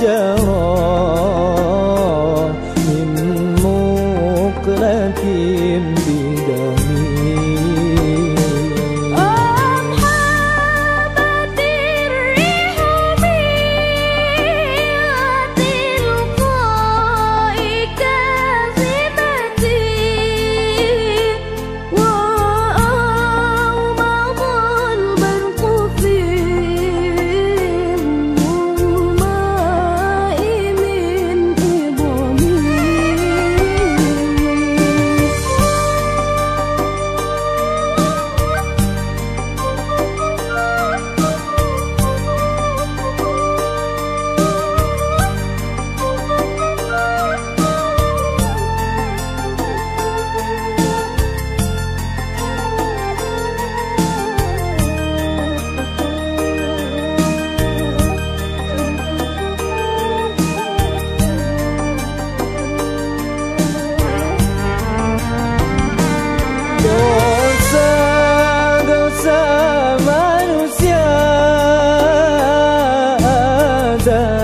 Chờ another